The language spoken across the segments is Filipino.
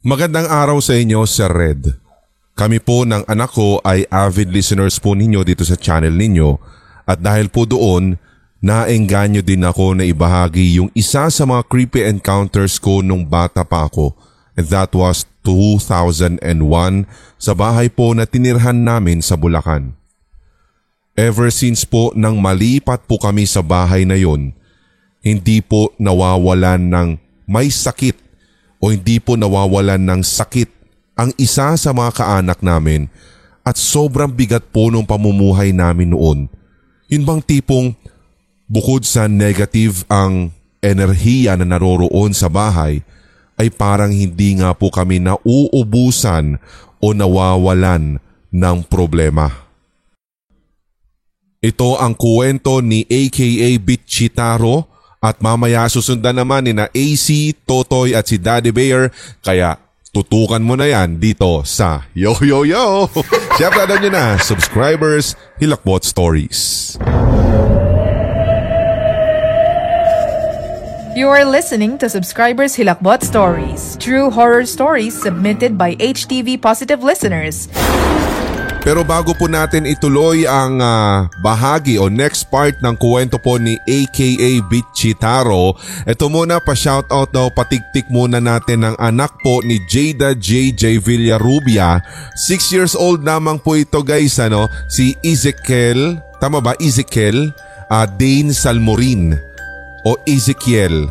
Magandang araw sa inyo, Sir Red. Kami po ng anak ko ay avid listeners po ninyo dito sa channel ninyo at dahil po doon, naengganyo din ako na ibahagi yung isa sa mga creepy encounters ko nung bata pa ako. And that was 2001 sa bahay po na tinirhan namin sa Bulacan. Ever since po nang malipat po kami sa bahay na yon, hindi po nawawalan ng may sakit o hindi po nawawalan ng sakit ang isa sa mga kaanak namin at sobrang bigat po ng pamumuhay namin noon. Yun bang tipong bukod sa negative ang enerhiya na naroroon sa bahay ay parang hindi nga po kami nauubusan o nawawalan ng problema. Ito ang kuwento ni aka Bitchitaro at mamaya susundan naman ni na AC, Totoy at si Daddy Bear. Kaya tutukan mo na yan dito sa Yo Yo Yo! Siyempre alam nyo na, subscribers, Hilakbot Stories. You are listening to Subscribers Hilakbot Stories, true horror stories submitted by HTV Positive listeners. Pero bago po natin ituloy ang uh, bahagi o next part ng kuwento po ni AKA Bitchitaro, ito muna pa-shoutout daw patiktik muna natin ng anak po ni Jada JJ Villarubia. 6 years old namang po ito guys, ano, si Ezekiel, tama ba? Ezekiel uh, Dane Salmorin o Ezekiel.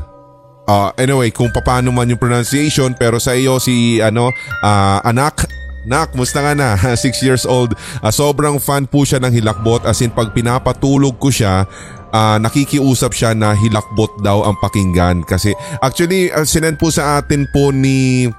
Uh, anyway, kung paano man yung pronunciation pero sa iyo si ano uh, anak Nak, musta nga na? 6 years old. Uh, sobrang fan po siya ng hilakbot as in pag pinapatulog ko siya, uh, nakikiusap siya na hilakbot daw ang pakinggan kasi actually uh, sinend po sa atin po ni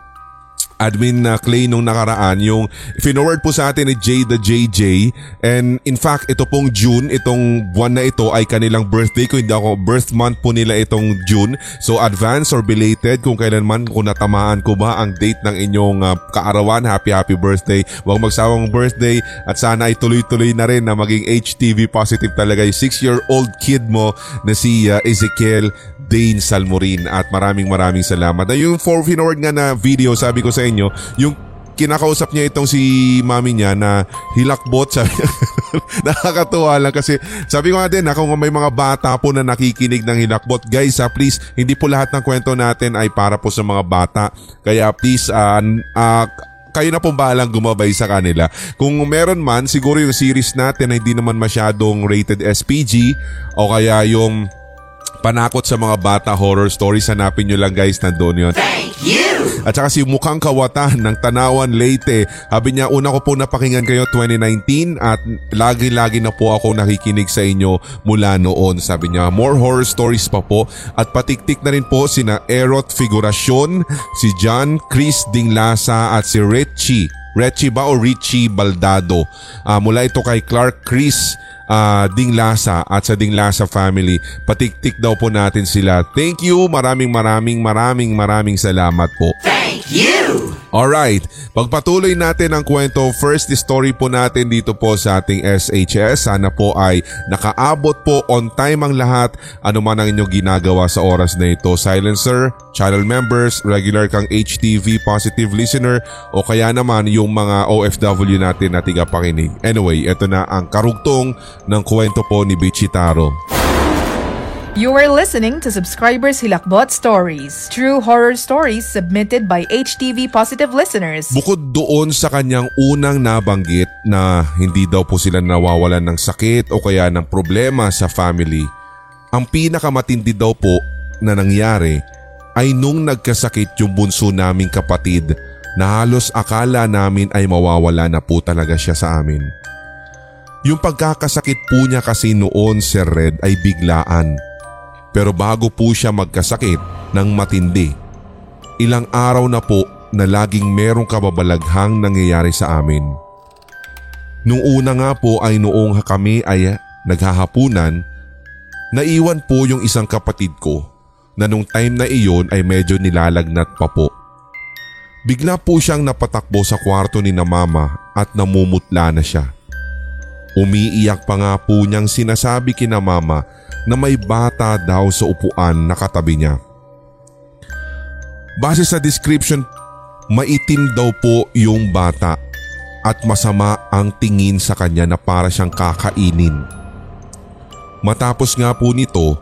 admin na Clay nung nakaraan yung finoward po sa atin ni Jada JJ and in fact ito pong June itong buwan na ito ay kanilang birthday kung hindi ako birth month po nila itong June. So advance or belated kung kailan man kung natamaan ko ba ang date ng inyong uh, kaarawan happy happy birthday. Huwag magsawang birthday at sana ay tuloy-tuloy na rin na maging HTV positive talaga yung 6 year old kid mo na si uh, Ezekiel Dane Salmorin at maraming maraming salamat. Na yung for nga na video sabi ko sa inyo, yung kinakausap niya itong si mami niya na hilakbot sabi nakakatuwa lang kasi sabi ko nga din kung may mga bata po na nakikinig ng hilakbot guys ha, please hindi po lahat ng kwento natin ay para po sa mga bata kaya please uh, uh, kayo na pong bahalang gumabay sa kanila. Kung meron man, siguro yung series natin na hindi naman masyadong rated SPG o kaya yung panakot sa mga bata horror stories. Hanapin nyo lang guys, nandoon yun. Thank you! At saka si Mukhang Kawatan ng Tanawan Leyte. Sabi niya, una ko po napakinggan kayo 2019 at lagi-lagi na po ako nakikinig sa inyo mula noon. Sabi niya, more horror stories pa po at patiktik na rin po sina Erot Figurasyon, si John Chris Dinglasa at si Richie. Richie ba o Richie Baldado? Uh, mula ito kay Clark Chris uh, Dinglasa at sa Dinglasa family. Patiktik daw po natin sila. Thank you. Maraming maraming maraming maraming salamat po. Thank you! Alright, pagpatuloy natin ang kwento, first story po natin dito po sa ating SHS. Sana po ay nakaabot po on time ang lahat. Ano man ang inyong ginagawa sa oras na ito. Silencer, channel members, regular kang HTV positive listener o kaya naman yung mga OFW natin na tigapakinig. Anyway, ito na ang karugtong ng kwento po ni Bichitaro. You are listening to Subscribers Hilakbot Stories, true horror stories submitted by HTV Positive listeners. Bukod doon sa kanyang unang nabanggit na hindi daw po sila nawawalan ng sakit o kaya ng problema sa family, ang pinakamatindi daw po na nangyari ay nung nagkasakit yung bunso naming kapatid na halos akala namin ay mawawala na po talaga siya sa amin. Yung pagkakasakit po niya kasi noon Sir Red ay biglaan pero bago po siya magkasakit ng matindi, ilang araw na po na laging merong kababalaghang nangyayari sa amin. Nung una nga po ay noong kami ay naghahapunan, naiwan po yung isang kapatid ko na nung time na iyon ay medyo nilalagnat pa po. Bigla po siyang napatakbo sa kwarto ni na mama at namumutla na siya. Umiiyak pa nga po niyang sinasabi kina mama na may bata daw sa upuan na katabi niya. Base sa description Maitim daw po yung bata at masama ang tingin sa kanya na para siyang kakainin. Matapos nga po nito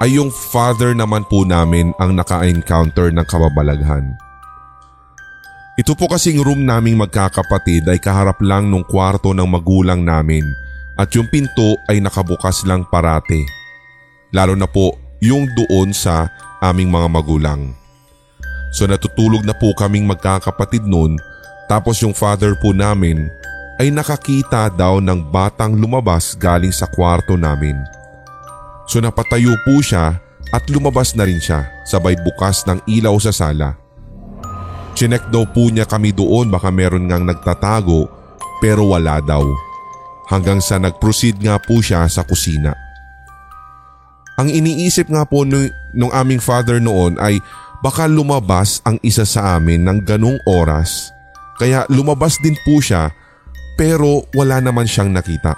ay yung father naman po namin ang naka-encounter ng kababalaghan. Ito po kasing room naming magkakapatid ay kaharap lang nung kwarto ng magulang namin at yung pinto ay nakabukas lang parate. Lalo na po yung doon sa aming mga magulang. So natutulog na po kaming magkakapatid noon tapos yung father po namin ay nakakita daw ng batang lumabas galing sa kwarto namin. So napatayo po siya at lumabas na rin siya sabay bukas ng ilaw sa sala. Chinek daw po niya kami doon baka meron ngang nagtatago pero wala daw. Hanggang sa nag-proceed nga po siya sa kusina. Ang iniisip nga po nung, nung aming father noon ay baka lumabas ang isa sa amin ng ganong oras. Kaya lumabas din po siya pero wala naman siyang nakita.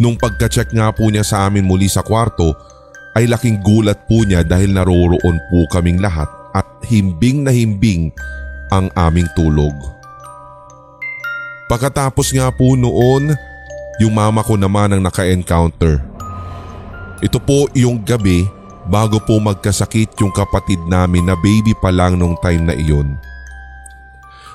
Nung pagka-check nga po niya sa amin muli sa kwarto ay laking gulat po niya dahil naroroon po kaming lahat at himbing na himbing ang aming tulog. Pagkatapos nga po noon, yung mama ko naman ang naka-encounter. Ito po yung gabi bago po magkasakit yung kapatid namin na baby pa lang nung time na iyon.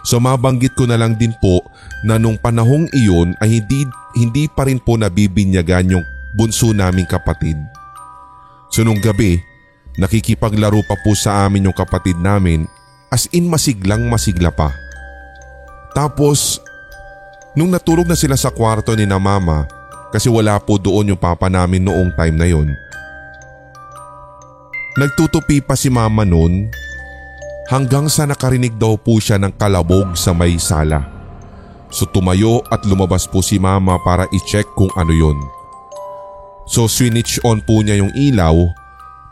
So mabanggit ko na lang din po na nung panahong iyon ay hindi, hindi pa rin po nabibinyagan yung bunso naming kapatid. So nung gabi, Nakikipaglaro pa po sa amin yung kapatid namin as in masiglang masigla pa. Tapos, nung natulog na sila sa kwarto ni na mama kasi wala po doon yung papa namin noong time na yon. Nagtutupi pa si mama noon hanggang sa nakarinig daw po siya ng kalabog sa may sala. So tumayo at lumabas po si mama para i-check kung ano yon. So switch on po niya yung ilaw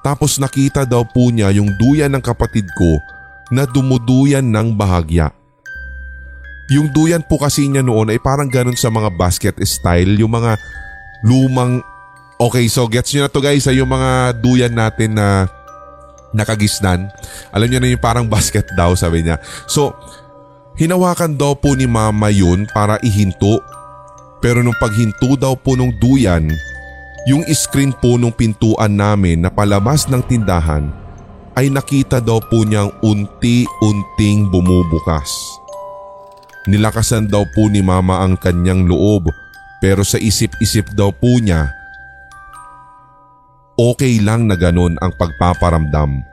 tapos nakita daw po niya yung duyan ng kapatid ko na dumuduyan ng bahagya. Yung duyan po kasi niya noon ay parang ganun sa mga basket style, yung mga lumang... Okay, so gets nyo na to guys, yung mga duyan natin na nakagisnan. Alam niyo na yung parang basket daw sabi niya. So, hinawakan daw po ni mama yun para ihinto. Pero nung paghinto daw po nung duyan, yung screen po ng pintuan namin na palabas ng tindahan ay nakita daw po niyang unti-unting bumubukas. Nilakasan daw po ni mama ang kanyang loob pero sa isip-isip daw po niya okay lang na ganon ang pagpaparamdam.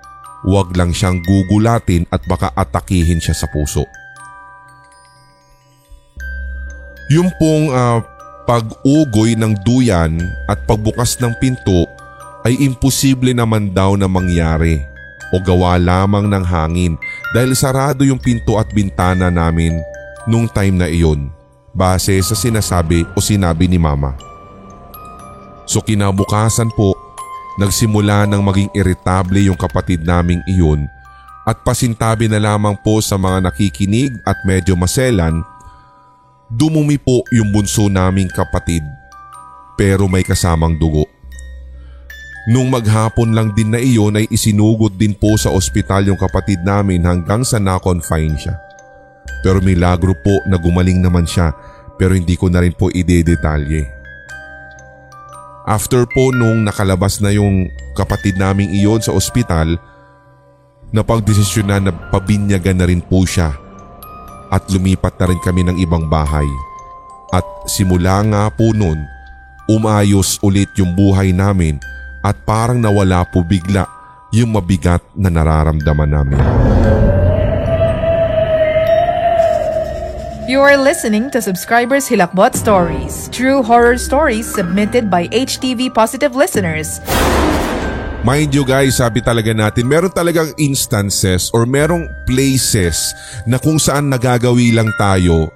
Huwag lang siyang gugulatin at baka atakihin siya sa puso. Yung pong uh, pag-ugoy ng duyan at pagbukas ng pinto ay imposible naman daw na mangyari o gawa lamang ng hangin dahil sarado yung pinto at bintana namin nung time na iyon base sa sinasabi o sinabi ni mama. So kinabukasan po, nagsimula ng maging iritable yung kapatid naming iyon at pasintabi na lamang po sa mga nakikinig at medyo maselan Dumumi po yung bunso naming kapatid pero may kasamang dugo. Nung maghapon lang din na iyon ay isinugod din po sa ospital yung kapatid namin hanggang sa na-confine siya. Pero milagro po na gumaling naman siya pero hindi ko na rin po idedetalye. After po nung nakalabas na yung kapatid naming iyon sa ospital, napagdesisyon na pabinyagan na rin po siya at lumipat na rin kami ng ibang bahay. At simula nga po noon, umayos ulit yung buhay namin at parang nawala po bigla yung mabigat na nararamdaman namin. You are listening to Subscribers Hilakbot Stories, true horror stories submitted by HTV Positive listeners. Mind you guys, sabi talaga natin, meron talagang instances or merong places na kung saan nagagawi lang tayo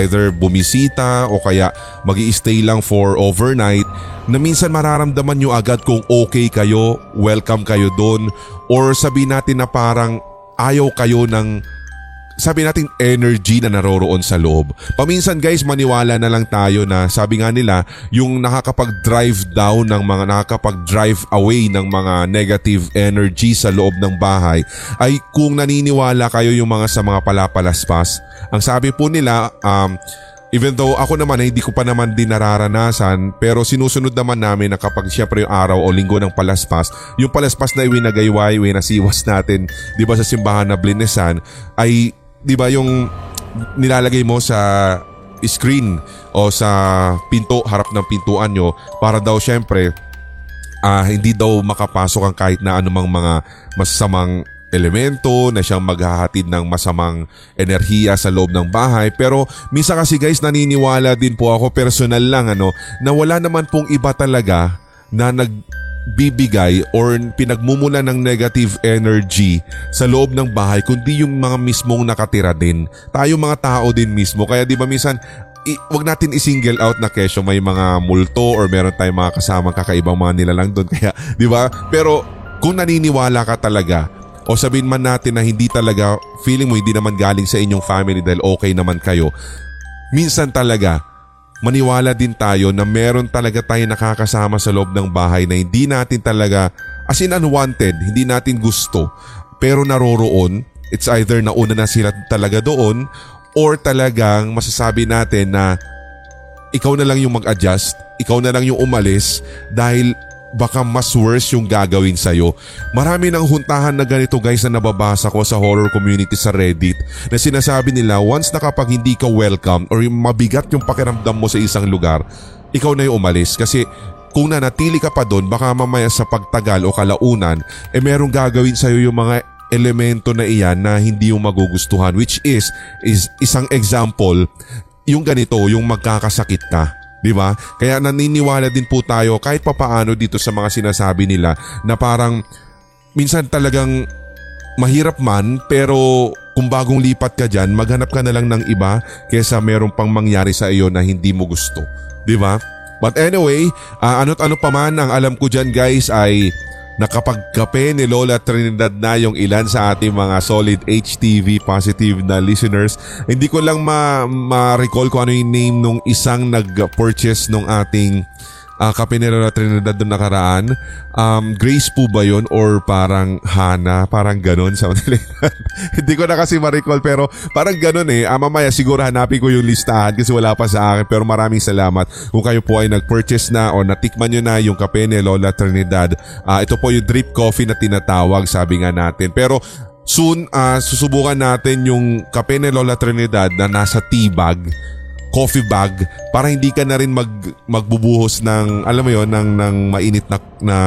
either bumisita o kaya mag stay lang for overnight na minsan mararamdaman nyo agad kung okay kayo, welcome kayo doon or sabi natin na parang ayaw kayo ng sabi natin energy na naroroon sa loob. Paminsan guys, maniwala na lang tayo na sabi nga nila, yung nakakapag-drive down ng mga nakakapag-drive away ng mga negative energy sa loob ng bahay ay kung naniniwala kayo yung mga sa mga palapalaspas. Ang sabi po nila, um, Even though ako naman hindi ko pa naman din nararanasan pero sinusunod naman namin na kapag syempre yung araw o linggo ng palaspas, yung palaspas na iwinagayway, iwinasiwas natin, di ba sa simbahan na blinesan, ay di ba yung nilalagay mo sa screen o sa pinto, harap ng pintuan nyo para daw syempre uh, hindi daw makapasok ang kahit na anumang mga masamang elemento na siyang maghahatid ng masamang enerhiya sa loob ng bahay. Pero minsan kasi guys naniniwala din po ako personal lang ano na wala naman pong iba talaga na nagbibigay or pinagmumula ng negative energy sa loob ng bahay kundi yung mga mismong nakatira din. Tayo mga tao din mismo kaya di ba minsan i, wag natin i-single out na kesyo may mga multo or meron tayong mga kasamang kakaibang mga nilalang doon kaya di ba pero kung naniniwala ka talaga o sabihin man natin na hindi talaga feeling mo hindi naman galing sa inyong family dahil okay naman kayo. Minsan talaga maniwala din tayo na meron talaga tayo nakakasama sa loob ng bahay na hindi natin talaga as in unwanted, hindi natin gusto pero naroroon. It's either nauna na sila talaga doon or talagang masasabi natin na ikaw na lang yung mag-adjust, ikaw na lang yung umalis dahil baka mas worse yung gagawin sa'yo. Marami ng huntahan na ganito guys na nababasa ko sa horror community sa Reddit na sinasabi nila once na kapag hindi ka welcome or yung mabigat yung pakiramdam mo sa isang lugar, ikaw na yung umalis kasi kung nanatili ka pa doon baka mamaya sa pagtagal o kalaunan eh merong gagawin sa'yo yung mga elemento na iyan na hindi yung magugustuhan which is, is isang example yung ganito yung magkakasakit ka 'Di ba? Kaya naniniwala din po tayo kahit papaano dito sa mga sinasabi nila na parang minsan talagang mahirap man pero kung bagong lipat ka dyan, maghanap ka na lang ng iba kaysa meron pang mangyari sa iyo na hindi mo gusto. 'Di ba? But anyway, uh, ano't ano pa man ang alam ko dyan guys ay nakapagkape ni Lola Trinidad na yung ilan sa ating mga solid HTV positive na listeners. Hindi ko lang ma-recall ma kung ano yung name nung isang nag-purchase nung ating uh, kape ni Lola Trinidad doon nakaraan. Um, Grace po ba yun or parang Hana? Parang ganon. sa Hindi ko na kasi ma-recall pero parang ganon eh. Ah, mamaya siguro hanapin ko yung listahan kasi wala pa sa akin pero maraming salamat kung kayo po ay nag-purchase na o natikman nyo na yung kape ni Lola Trinidad. Uh, ito po yung drip coffee na tinatawag sabi nga natin. Pero soon uh, susubukan natin yung kape ni Lola Trinidad na nasa tea bag coffee bag para hindi ka na rin mag, magbubuhos ng alam mo yon ng, ng mainit na, na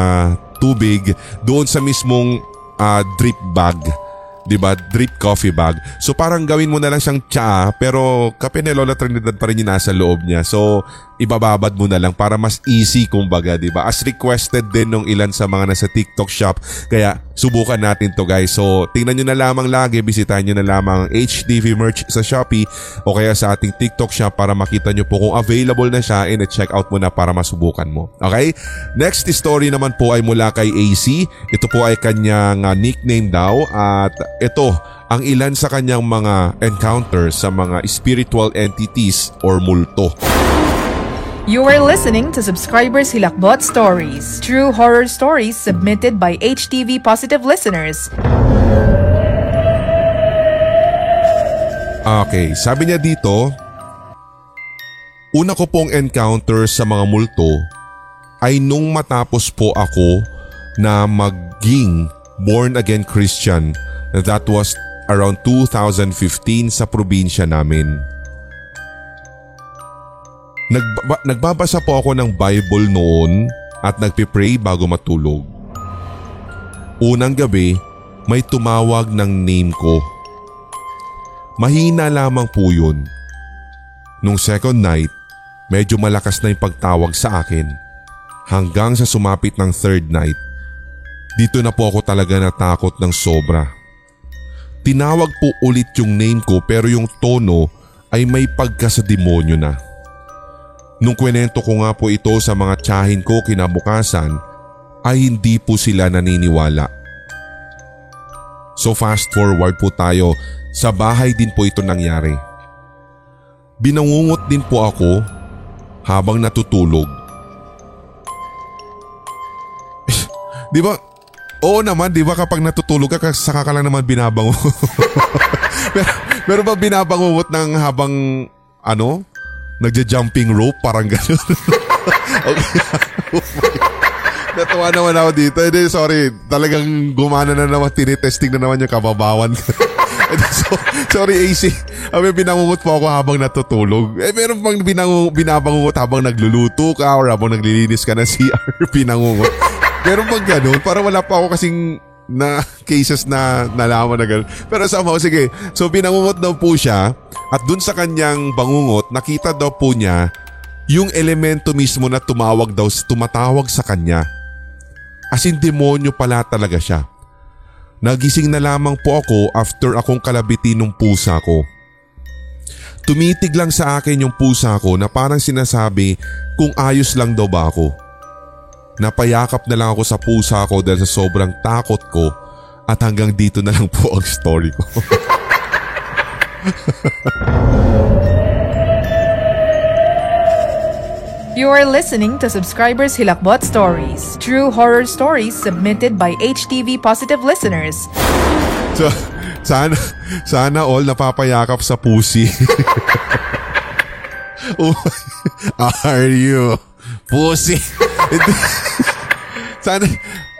tubig doon sa mismong uh, drip bag 'di ba? Drip coffee bag. So parang gawin mo na lang siyang tsa pero kape ni Lola Trinidad pa rin yung nasa loob niya. So ibababad mo na lang para mas easy kumbaga, 'di ba? As requested din ng ilan sa mga nasa TikTok shop. Kaya subukan natin to guys. So tingnan niyo na lamang lagi, bisitahin niyo na lamang HDV merch sa Shopee o kaya sa ating TikTok shop para makita niyo po kung available na siya and check out mo na para masubukan mo. Okay? Next story naman po ay mula kay AC. Ito po ay kanyang uh, nickname daw at ito ang ilan sa kanyang mga encounters sa mga spiritual entities or multo. You are listening to Subscribers Hilakbot Stories, true horror stories submitted by HTV Positive listeners. Okay, sabi niya dito, Una ko pong encounter sa mga multo ay nung matapos po ako na maging born again Christian That was around 2015 sa probinsya namin. Nagba- nagbabasa po ako ng Bible noon at nagpipray bago matulog. Unang gabi, may tumawag ng name ko. Mahina lamang po yun. Nung second night, medyo malakas na yung pagtawag sa akin. Hanggang sa sumapit ng third night, dito na po ako talaga natakot ng sobra. Tinawag po ulit yung name ko pero yung tono ay may pagka sa demonyo na. Nung kwenento ko nga po ito sa mga tsahin ko kinabukasan ay hindi po sila naniniwala. So fast forward po tayo, sa bahay din po ito nangyari. Binangungot din po ako habang natutulog. di ba? Oo naman, di ba kapag natutulog ka, saka ka lang naman binabango. pero, pero ba binabangungot ng habang ano? Nagja-jumping rope, parang gano'n. okay. Natuwa naman ako dito. Hindi, sorry. Talagang gumana na naman. Tinitesting na naman yung kababawan. so, sorry AC. Abi, binangungot po ako habang natutulog. Eh, meron pang binang, binabangungot habang nagluluto ka or habang naglilinis ka ng CR. Binangungot. Meron pang ganun. Para wala pa ako kasing na cases na nalaman na gano'n. Pero somehow, sige. So, binangungot daw po siya. At dun sa kanyang bangungot, nakita daw po niya yung elemento mismo na tumawag daw, tumatawag sa kanya. As in demonyo pala talaga siya. Nagising na lamang po ako after akong kalabitin ng pusa ko. Tumitig lang sa akin yung pusa ko na parang sinasabi kung ayos lang daw ba ako. Napayakap na lang ako sa pusa ko dahil sa sobrang takot ko at hanggang dito na lang po ang story ko. You are listening to Subscribers Hilakbot Stories, true horror stories submitted by HTV Positive listeners. So, sana, sana all napapayakap sa pusi. oh, are you? Pusi. sana,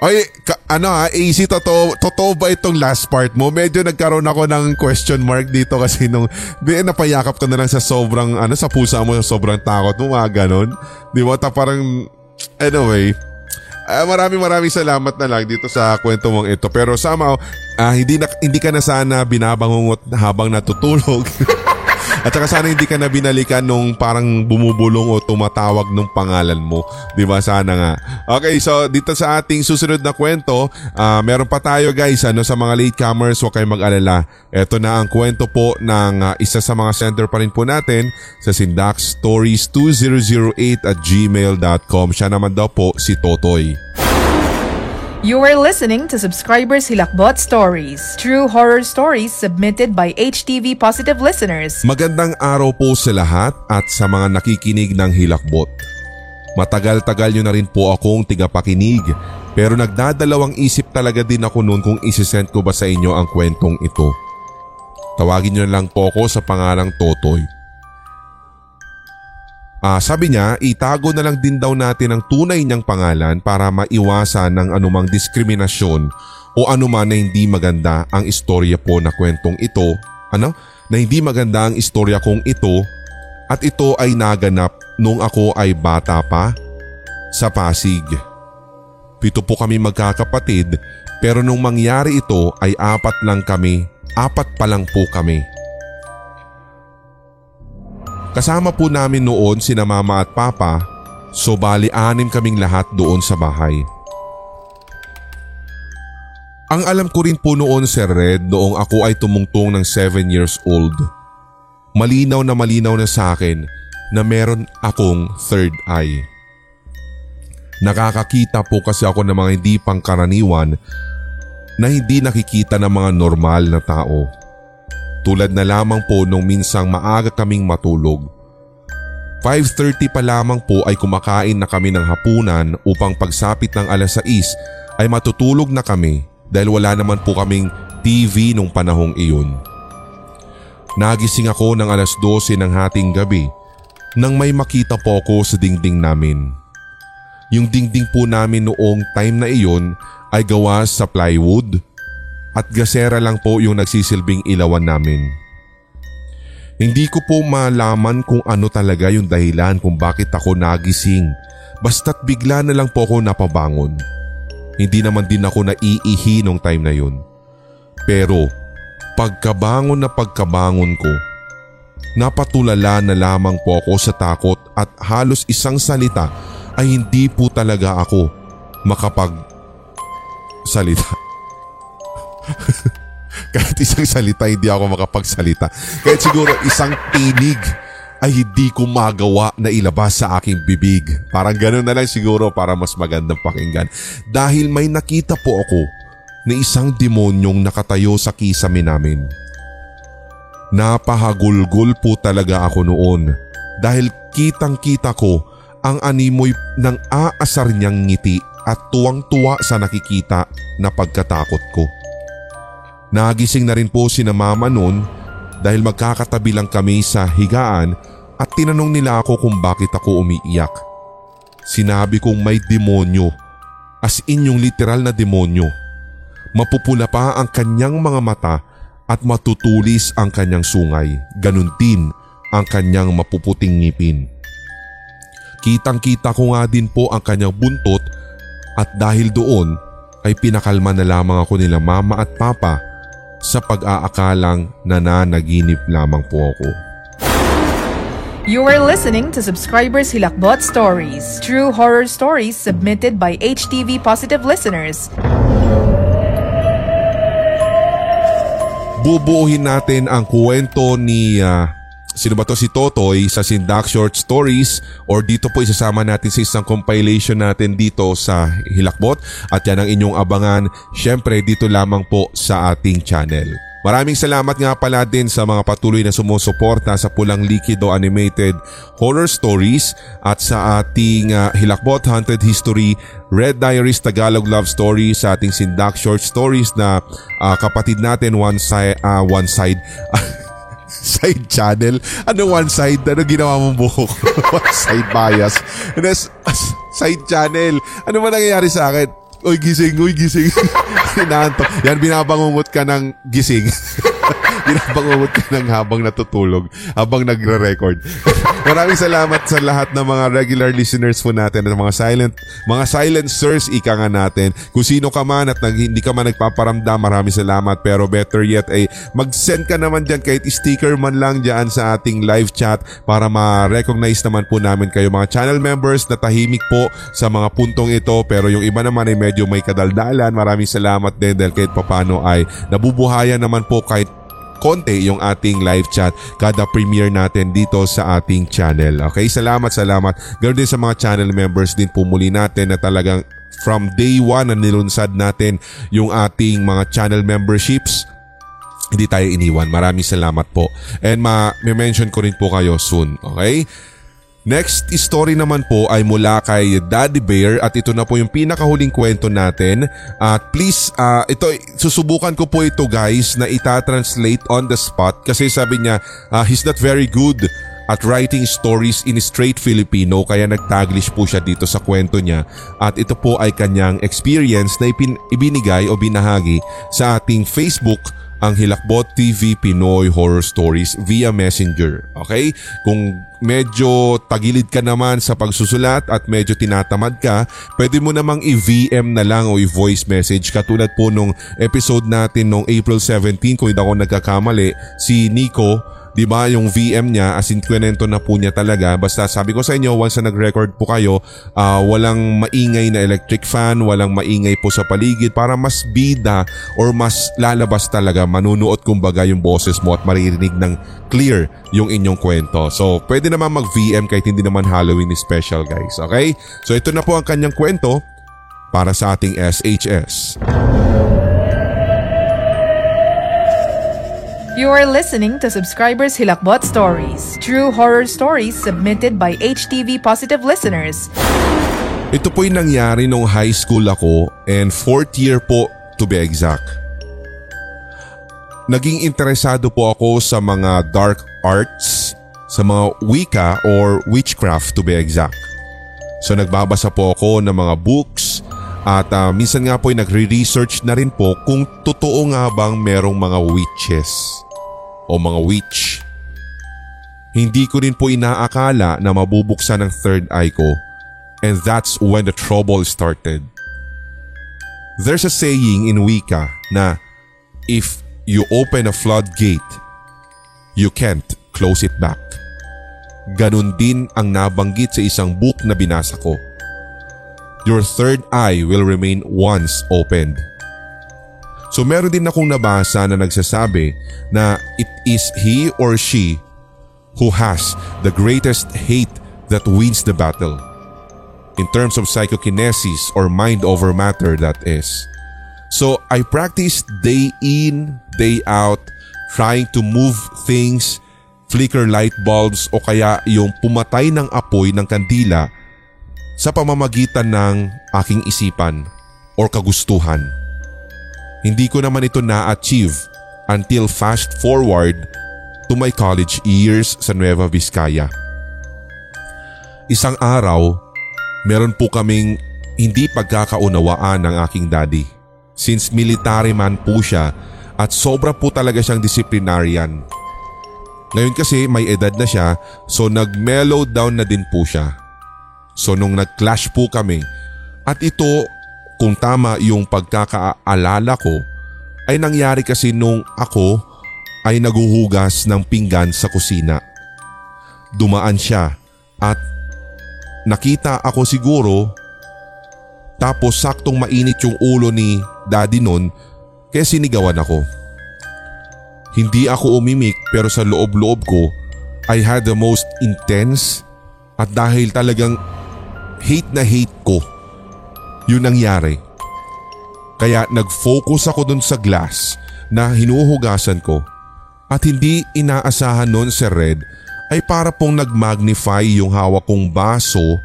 Oy, ka, ano ha, AC, totoo, totoo ba itong last part mo? Medyo nagkaroon ako ng question mark dito kasi nung di, napayakap ka na lang sa sobrang, ano, sa pusa mo, sa sobrang takot mo, mga ganon. Di ba? Ta parang, anyway, uh, maraming maraming salamat na lang dito sa kwento mong ito. Pero somehow, uh, hindi, na, hindi ka na sana binabangungot habang natutulog. At saka sana hindi ka na binalikan nung parang bumubulong o tumatawag nung pangalan mo. Di ba? Sana nga. Okay, so dito sa ating susunod na kwento, uh, meron pa tayo guys ano, sa mga latecomers, huwag kayong mag-alala. Ito na ang kwento po ng uh, isa sa mga center pa rin po natin sa Sindax Stories 2008 at gmail.com. Siya naman daw po si Totoy. You are listening to Subscribers Hilakbot Stories, true horror stories submitted by HTV Positive listeners. Magandang araw po sa lahat at sa mga nakikinig ng Hilakbot. Matagal-tagal nyo na rin po akong tigapakinig pero nagdadalawang isip talaga din ako noon kung isisend ko ba sa inyo ang kwentong ito. Tawagin nyo lang po ako sa pangalang Totoy. Ah, sabi niya, itago na lang din daw natin ang tunay niyang pangalan para maiwasan ng anumang diskriminasyon o anuman na hindi maganda ang istorya po na kwentong ito. Ano? Na hindi maganda ang istorya kong ito at ito ay naganap nung ako ay bata pa sa Pasig. Pito po kami magkakapatid pero nung mangyari ito ay apat lang kami, apat pa lang po kami. Kasama po namin noon sina mama at papa so bali anim kaming lahat doon sa bahay. Ang alam ko rin po noon Sir Red noong ako ay tumungtong ng 7 years old. Malinaw na malinaw na sa akin na meron akong third eye. Nakakakita po kasi ako ng mga hindi pangkaraniwan na hindi nakikita ng mga normal na tao. Tulad na lamang po nung minsang maaga kaming matulog. 5.30 pa lamang po ay kumakain na kami ng hapunan upang pagsapit ng alas 6 ay matutulog na kami dahil wala naman po kaming TV nung panahong iyon. Nagising ako ng alas 12 ng hating gabi nang may makita po ako sa dingding namin. Yung dingding po namin noong time na iyon ay gawa sa plywood at gasera lang po yung nagsisilbing ilawan namin. Hindi ko po malaman kung ano talaga yung dahilan kung bakit ako nagising basta't bigla na lang po ako napabangon. Hindi naman din ako naiihi nung time na yun. Pero pagkabangon na pagkabangon ko, napatulala na lamang po ako sa takot at halos isang salita ay hindi po talaga ako makapag salita. Kahit isang salita hindi ako makapagsalita. Kahit siguro isang tinig ay hindi ko magawa na ilabas sa aking bibig. Parang ganoon na lang siguro para mas magandang pakinggan. Dahil may nakita po ako na isang demonyong nakatayo sa kisame namin. Napahagulgol po talaga ako noon dahil kitang kita ko ang animoy ng aasar niyang ngiti at tuwang-tuwa sa nakikita na pagkatakot ko. Nagising na rin po si na mama noon dahil magkakatabi lang kami sa higaan at tinanong nila ako kung bakit ako umiiyak. Sinabi kong may demonyo, as in yung literal na demonyo. Mapupula pa ang kanyang mga mata at matutulis ang kanyang sungay. Ganun din ang kanyang mapuputing ngipin. Kitang kita ko nga din po ang kanyang buntot at dahil doon ay pinakalma na lamang ako nila mama at papa sa pag-aakalang nananaginip lamang po ako. You are listening to Subscribers Hilakbot Stories, true horror stories submitted by HTV Positive listeners. bubuuhin natin ang kwento ni uh, sino ba to? Si Totoy sa Sindak Short Stories or dito po isasama natin sa isang compilation natin dito sa Hilakbot. At yan ang inyong abangan syempre dito lamang po sa ating channel. Maraming salamat nga pala din sa mga patuloy na sumusuporta sa Pulang Likido Animated Horror Stories at sa ating uh, Hilakbot Haunted History Red Diaries Tagalog Love Story sa ating Sindak Short Stories na uh, kapatid natin one side uh, one side side channel. Ano one side? Ano ginawa mong buhok? one side bias. And side channel. Ano man nangyayari sa akin? Uy, gising, uy, gising. Inaantok. Yan, binabangungot ka ng gising. binabangungot ka ng habang natutulog, habang nagre-record. Maraming salamat sa lahat ng mga regular listeners po natin at mga silent, mga silencers ika nga natin. Kung sino ka man at nag, hindi ka man nagpaparamdam, maraming salamat. Pero better yet ay mag-send ka naman dyan kahit sticker man lang dyan sa ating live chat para ma-recognize naman po namin kayo mga channel members na tahimik po sa mga puntong ito. Pero yung iba naman ay medyo may kadaldalan. Maraming salamat din dahil kahit papano ay nabubuhayan naman po kahit konti yung ating live chat kada premiere natin dito sa ating channel. Okay, salamat, salamat. Ganoon din sa mga channel members din pumuli natin na talagang from day one na nilunsad natin yung ating mga channel memberships hindi tayo iniwan. Maraming salamat po. And ma-mention ko rin po kayo soon. Okay? Next story naman po ay mula kay Daddy Bear at ito na po yung pinakahuling kwento natin. At please, uh, ito susubukan ko po ito guys na ita-translate on the spot. Kasi sabi niya uh, he's not very good at writing stories in straight Filipino. Kaya nagtaglish po siya dito sa kwento niya. At ito po ay kanyang experience na ipin- ibinigay o binahagi sa ating Facebook ang Hilakbot TV Pinoy Horror Stories via Messenger. Okay? Kung medyo tagilid ka naman sa pagsusulat at medyo tinatamad ka, pwede mo namang i-VM na lang o i-voice message katulad po nung episode natin nung April 17 kung hindi ako nagkakamali, si Nico 'di ba? Yung VM niya as in kwento na po niya talaga. Basta sabi ko sa inyo once na nag-record po kayo uh, walang maingay na electric fan walang maingay po sa paligid para mas bida or mas lalabas talaga manunuot kumbaga yung boses mo at maririnig ng clear yung inyong kwento. So pwede naman mag VM kahit hindi naman Halloween special guys. Okay? So ito na po ang kanyang kwento para sa ating SHS You are listening to Subscribers Hilakbot Stories, true horror stories submitted by HTV Positive listeners. Ito po'y nangyari nung high school ako and fourth year po to be exact. Naging interesado po ako sa mga dark arts, sa mga wika or witchcraft to be exact. So nagbabasa po ako ng mga books at uh, minsan nga po ay nagre-research na rin po kung totoo nga bang merong mga witches o mga witch. Hindi ko rin po inaakala na mabubuksan ang third eye ko and that's when the trouble started. There's a saying in Wicca na if you open a floodgate, you can't close it back. Ganon din ang nabanggit sa isang book na binasa ko. Your third eye will remain once opened. So meron din akong nabasa na nagsasabi na it is he or she who has the greatest hate that wins the battle. In terms of psychokinesis or mind over matter that is. So I practiced day in, day out, trying to move things, flicker light bulbs o kaya yung pumatay ng apoy ng kandila sa pamamagitan ng aking isipan or kagustuhan. Hindi ko naman ito na-achieve until fast forward to my college years sa Nueva Vizcaya. Isang araw, meron po kaming hindi pagkakaunawaan ng aking daddy. Since military man po siya at sobra po talaga siyang disciplinarian. Ngayon kasi may edad na siya so nag-mellow down na din po siya. So nung nag-clash po kami at ito kung tama yung pagkakaalala ko ay nangyari kasi nung ako ay naguhugas ng pinggan sa kusina. Dumaan siya at nakita ako siguro tapos saktong mainit yung ulo ni daddy nun kaya sinigawan ako. Hindi ako umimik pero sa loob-loob ko I had the most intense at dahil talagang hate na hate ko yun nangyari. Kaya nag-focus ako dun sa glass na hinuhugasan ko at hindi inaasahan nun si Red ay para pong nag-magnify yung hawak kong baso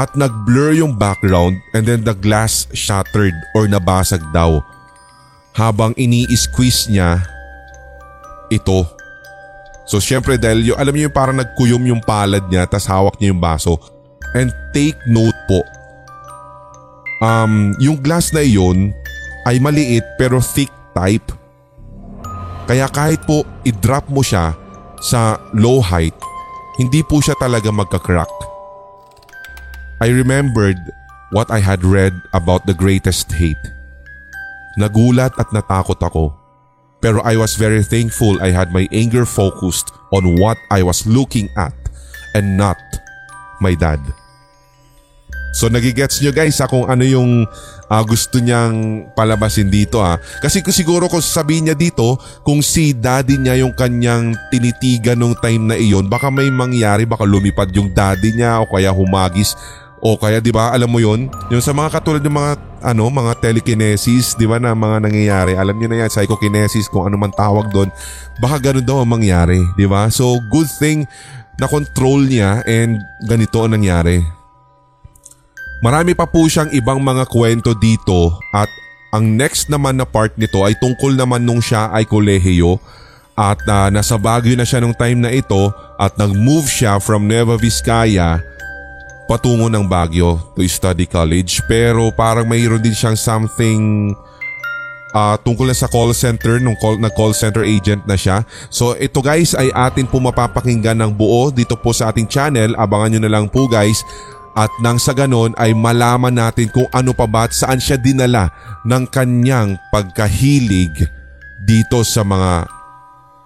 at nag-blur yung background and then the glass shattered or nabasag daw. Habang ini-squeeze niya ito. So syempre dahil yung, alam niyo yung parang nagkuyom yung palad niya tas hawak niya yung baso. And take note po Um, yung glass na iyon ay maliit pero thick type. Kaya kahit po i-drop mo siya sa low height, hindi po siya talaga magka-crack. I remembered what I had read about the greatest hate. Nagulat at natakot ako. Pero I was very thankful I had my anger focused on what I was looking at and not my dad. So nagigets nyo guys ha kung ano yung uh, gusto niyang palabasin dito ha. Kasi siguro kung sabihin niya dito kung si daddy niya yung kanyang tinitigan nung time na iyon baka may mangyari baka lumipad yung daddy niya o kaya humagis o kaya 'di ba alam mo yon yung sa mga katulad ng mga ano mga telekinesis 'di ba na mga nangyayari alam niyo na yan psychokinesis kung ano man tawag doon baka ganun daw ang mangyari 'di ba? So good thing na control niya and ganito ang nangyari Marami pa po siyang ibang mga kwento dito at ang next naman na part nito ay tungkol naman nung siya ay kolehiyo at uh, nasa Baguio na siya nung time na ito at nag-move siya from Nueva Vizcaya patungo ng Baguio to study college pero parang mayroon din siyang something uh, tungkol na sa call center nung call, na call center agent na siya. So ito guys ay atin po mapapakinggan ng buo dito po sa ating channel. Abangan nyo na lang po guys at nang sa ganon ay malaman natin kung ano pa ba at saan siya dinala ng kanyang pagkahilig dito sa mga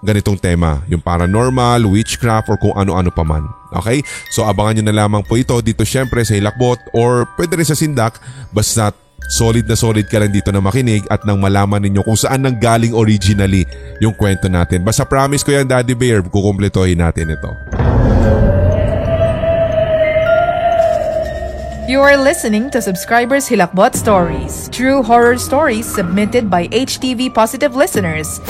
ganitong tema. Yung paranormal, witchcraft or kung ano-ano pa man. Okay? So abangan nyo na lamang po ito dito syempre sa Hilakbot or pwede rin sa Sindak basta solid na solid ka lang dito na makinig at nang malaman ninyo kung saan nang galing originally yung kwento natin. Basta promise ko yan Daddy Bear, kukumpletohin natin ito. You are listening to Subscribers Hilakbot Stories, true horror stories submitted by HTV Positive listeners.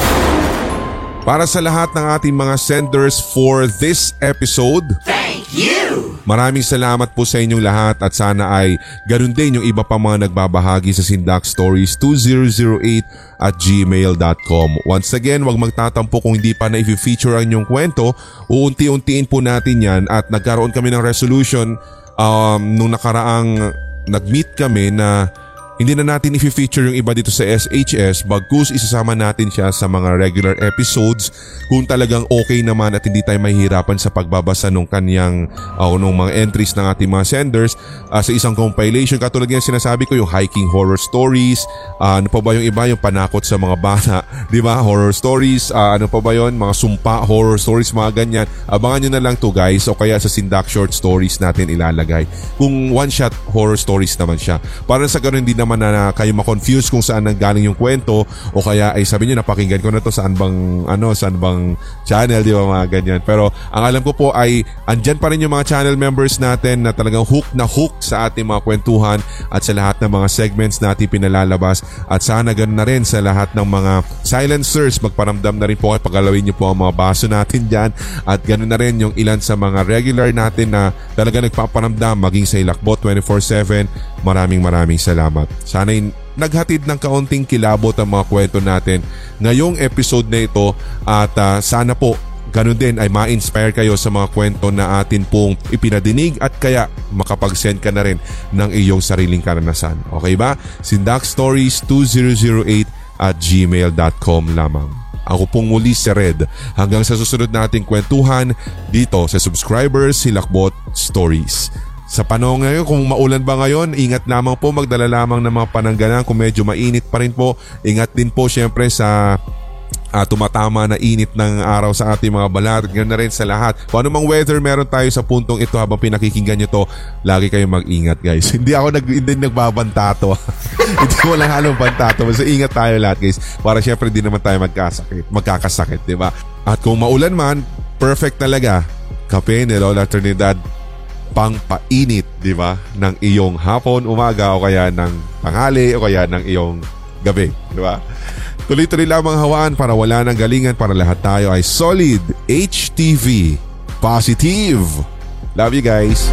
Para sa lahat ng ating mga senders for this episode, Thank you! maraming salamat po sa inyong lahat at sana ay ganun din yung iba pa mga nagbabahagi sa Sindak Stories 2008 at gmail.com. Once again, wag magtatampo kung hindi pa na i-feature ang inyong kwento, uunti-untiin po natin yan at nagkaroon kami ng resolution um, nung nakaraang nag-meet kami na hindi na natin i-feature yung iba dito sa SHS bagkus isasama natin siya sa mga regular episodes kung talagang okay naman at hindi tayo mahihirapan sa pagbabasa ng kanyang uh, nung mga entries ng ating mga senders uh, sa isang compilation. Katulad ng sinasabi ko yung hiking horror stories. Uh, ano pa ba yung iba? Yung panakot sa mga bata. Di ba? Horror stories. Uh, ano pa ba yon mga sumpa horror stories mga ganyan. Abangan nyo na lang to guys. O kaya sa sindak short stories natin ilalagay. Kung one shot horror stories naman siya. Para sa ganun hindi naman na, kayo ma-confuse kung saan nanggaling yung kwento o kaya ay sabi nyo napakinggan ko na to saan bang ano saan bang channel di ba mga ganyan. Pero ang alam ko po ay andyan pa rin yung mga channel members natin na talagang hook na hook sa ating mga kwentuhan at sa lahat ng mga segments natin pinalalabas at sana ganun na rin sa lahat ng mga silencers magparamdam na rin po at pagalawin niyo po ang mga baso natin dyan at ganun na rin yung ilan sa mga regular natin na talaga nagpaparamdam maging sa Ilakbot 24-7 maraming maraming salamat sana'y naghatid ng kaunting kilabot ang mga kwento natin ngayong episode na ito at uh, sana po ganun din ay ma-inspire kayo sa mga kwento na atin pong ipinadinig at kaya makapag-send ka na rin ng iyong sariling karanasan. Okay ba? Sindak Stories 2008 at gmail.com lamang. Ako pong muli si Red hanggang sa susunod nating kwentuhan dito sa Subscribers Hilakbot Stories. Sa panahon ngayon, kung maulan ba ngayon, ingat lamang po, magdala lamang ng mga pananggalan. Kung medyo mainit pa rin po, ingat din po syempre sa uh, tumatama na init ng araw sa ating mga balat. Ganyan na rin sa lahat. Kung anumang weather meron tayo sa puntong ito habang pinakikinggan nyo to, lagi kayong mag-ingat guys. hindi ako nag, hindi nagbabanta to. hindi ko lang halong banta to. Basta ingat tayo lahat guys. Para syempre hindi naman tayo magkasakit. Magkakasakit, di ba? At kung maulan man, perfect talaga. Kape ni Lola Trinidad pang painit, di ba? Ng iyong hapon, umaga o kaya ng tanghali o kaya ng iyong gabi, di ba? Tuloy-tuloy lamang hawaan para wala ng galingan para lahat tayo ay solid HTV. Positive. Love you guys.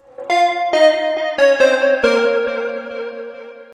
Thank you.